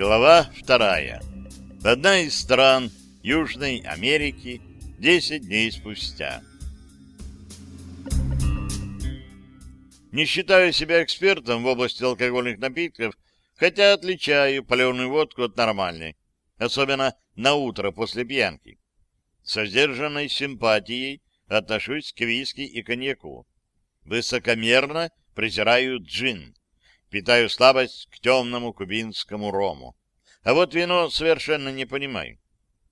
Глава вторая. Одна из стран Южной Америки 10 дней спустя. Не считаю себя экспертом в области алкогольных напитков, хотя отличаю паленую водку от нормальной, особенно на утро после пьянки. Со сдержанной симпатией отношусь к виски и коньяку. Высокомерно презираю джин. Питаю слабость к темному кубинскому рому. А вот вино совершенно не понимаю.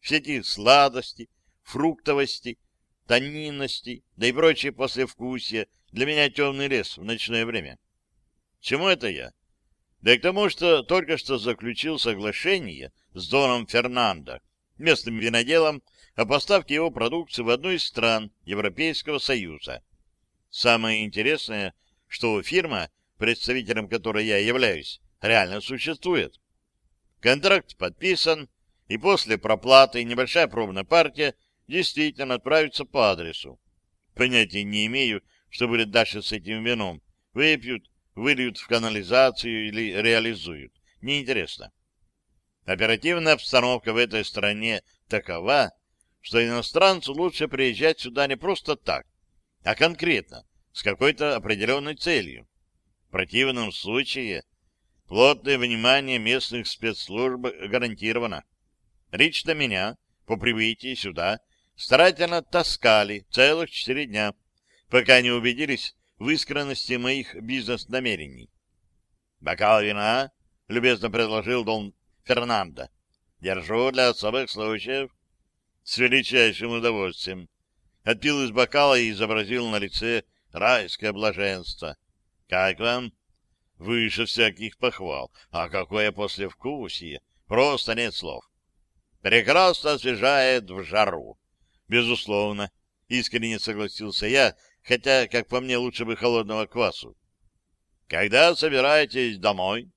Все эти сладости, фруктовости, тонинности, да и прочие послевкусия для меня темный лес в ночное время. Чему это я? Да и к тому, что только что заключил соглашение с Доном Фернандо, местным виноделом, о поставке его продукции в одну из стран Европейского Союза. Самое интересное, что фирма представителем которой я являюсь, реально существует. Контракт подписан, и после проплаты небольшая пробная партия действительно отправится по адресу. Понятия не имею, что будет дальше с этим вином. Выпьют, выльют в канализацию или реализуют. Неинтересно. Оперативная обстановка в этой стране такова, что иностранцу лучше приезжать сюда не просто так, а конкретно, с какой-то определенной целью. В противном случае плотное внимание местных спецслужб гарантировано. Лично меня по прибытии сюда старательно таскали целых четыре дня, пока не убедились в искренности моих бизнес-намерений. «Бокал вина?» — любезно предложил Дон Фернандо. «Держу для особых случаев». С величайшим удовольствием. Отпил из бокала и изобразил на лице райское блаженство. Как вам? Выше всяких похвал. А какое послевкусие! Просто нет слов. Прекрасно освежает в жару. Безусловно, искренне согласился я, хотя, как по мне, лучше бы холодного квасу. Когда собираетесь домой?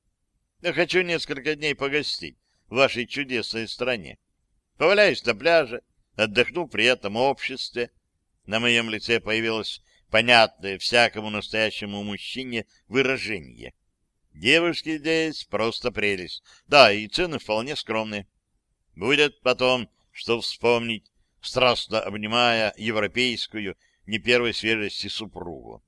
Я хочу несколько дней погостить в вашей чудесной стране. Поваляюсь на пляже, отдохну при этом обществе. На моем лице появилась понятное всякому настоящему мужчине выражение. Девушки здесь просто прелесть. Да, и цены вполне скромные. Будет потом, что вспомнить, страстно обнимая европейскую, не первой свежести супругу.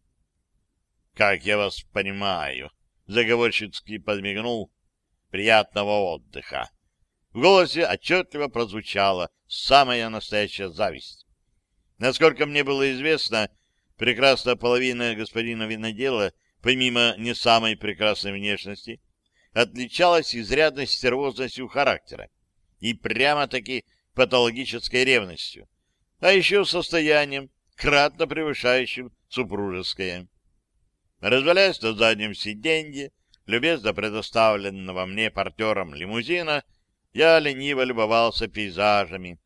«Как я вас понимаю», — заговорщицки подмигнул, — «приятного отдыха». В голосе отчетливо прозвучала самая настоящая зависть. Насколько мне было известно, прекрасная половина господина винодела, помимо не самой прекрасной внешности, отличалась изрядной стервозностью характера и прямо-таки патологической ревностью, а еще состоянием, кратно превышающим супружеское. Развалясь на заднем сиденье, любезно предоставленного мне портером лимузина, я лениво любовался пейзажами,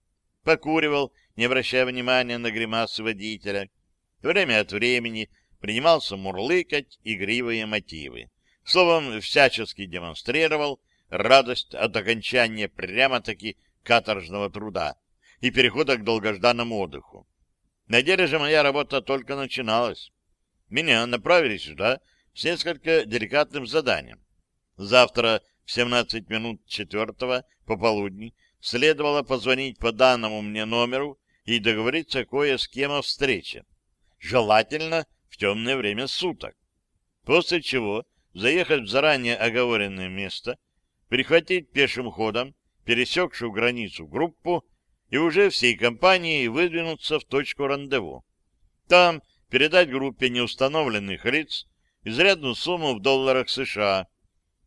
покуривал, не обращая внимания на гримасы водителя, время от времени принимался мурлыкать игривые мотивы. Словом, всячески демонстрировал радость от окончания прямо-таки каторжного труда и перехода к долгожданному отдыху. На деле же моя работа только начиналась. Меня направили сюда с несколько деликатным заданием. Завтра в 17 минут четвертого пополудни следовало позвонить по данному мне номеру и договориться кое с кем о встрече желательно в темное время суток. После чего заехать в заранее оговоренное место, перехватить пешим ходом пересекшую границу группу и уже всей компанией выдвинуться в точку рандеву. Там передать группе неустановленных лиц изрядную сумму в долларах США,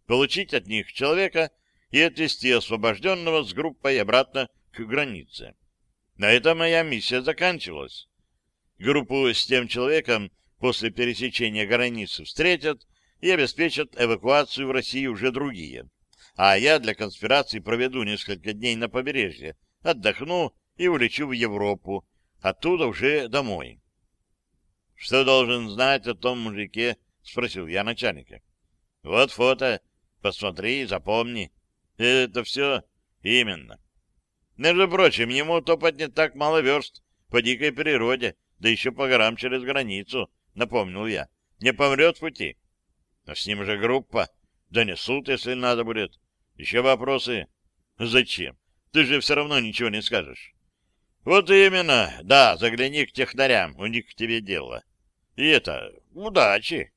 получить от них человека и отвезти освобожденного с группой обратно к границе. На этом моя миссия заканчивалась. Группу с тем человеком после пересечения границы встретят и обеспечат эвакуацию в Россию уже другие. А я для конспирации проведу несколько дней на побережье, отдохну и улечу в Европу, оттуда уже домой. — Что должен знать о том мужике? — спросил я начальника. — Вот фото. Посмотри, запомни. — Это все? — Именно. Между прочим, ему топать не так мало верст по дикой природе, да еще по горам через границу, — напомнил я. Не помрет в пути. Но с ним же группа. Донесут, если надо будет. Еще вопросы? Зачем? Ты же все равно ничего не скажешь. Вот именно. Да, загляни к технарям, у них к тебе дело. И это, удачи.